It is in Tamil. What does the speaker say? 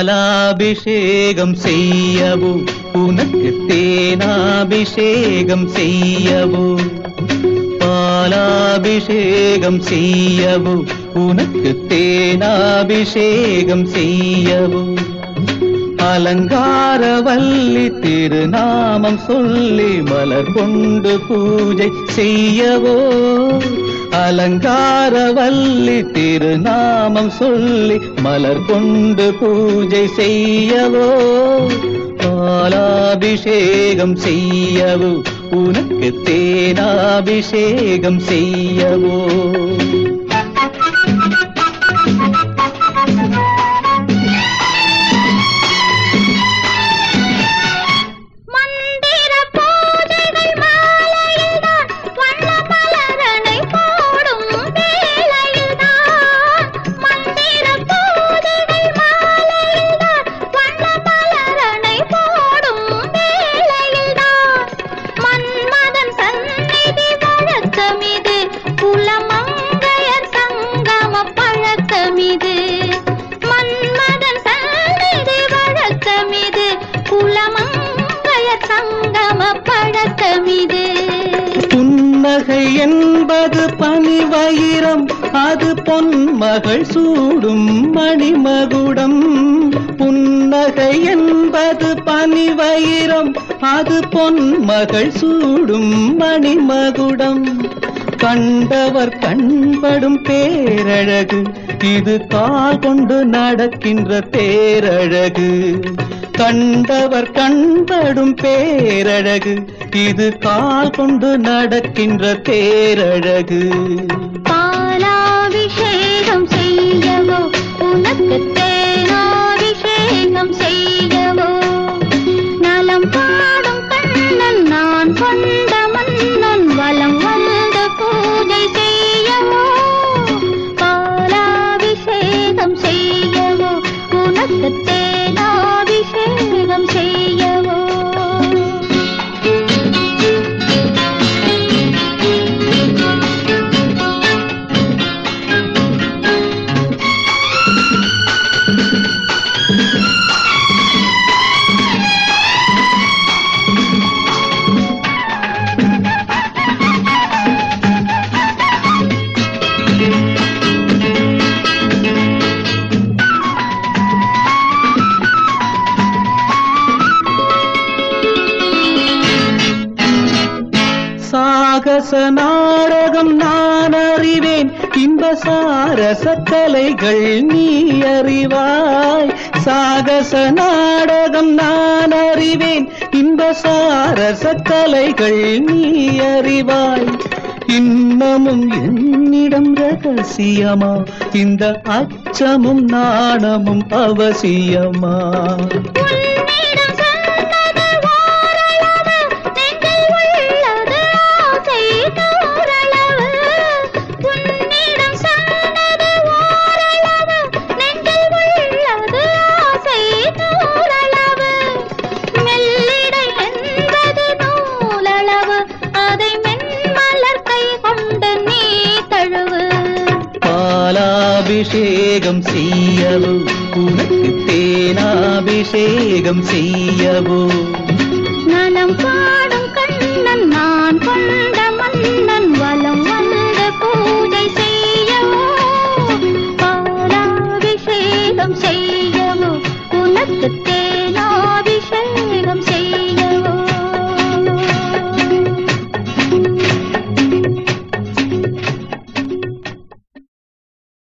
பாலாபிஷேகம் செய்யவோ? உனக்கு தேனாபிஷேகம் செய்யவோ? பாலாபிஷேகம் செய்யவோ? உனக்கு தேனாபிஷேகம் செய்யவோ? அலங்கார வல்லி திருநாமம் சொல்லி மலர் கொண்டு பூஜை செய்யவோ? அலங்கார வல்லி திருநாமம் சொல்லி மலர் கொண்டு பூஜை செய்யவோ? பாலாபிஷேகம் செய்யவோ? உனக்கு தேனாபிஷேகம் செய்யவோ? புன்னகை என்பது பனிவயிரம் அது பொன்மகள் சூடும் மணிமகுடம். புன்னகை என்பது பனிவயிரம் அது பொன்மகள் சூடும் மணிமகுடம். கண்டவர் கண்படும் பேரழகு இது கால் கொண்டு நடக்கின்ற பேரழகு. கண்டவர் கண்படும் பேரழகு இது கால் கொண்டு நடக்கின்ற தேரழகு சாகச நாடகம் நான் அறிவேன் இன்ப சாரச கலைகள் நீ அறிவாய் சாகச நாடகம் நான் அறிவேன் இன்ப சாரச கலைகள் நீ அறிவாய் இன்னமும் என்னிடம் ரகசியமா? இந்த அச்சமும் நாணமும் அவசியமா? பாலாபிஷேகம் செய்யவோ? உனக்கு தேனாபிஷேகம் செய்யவோ? நலம் பா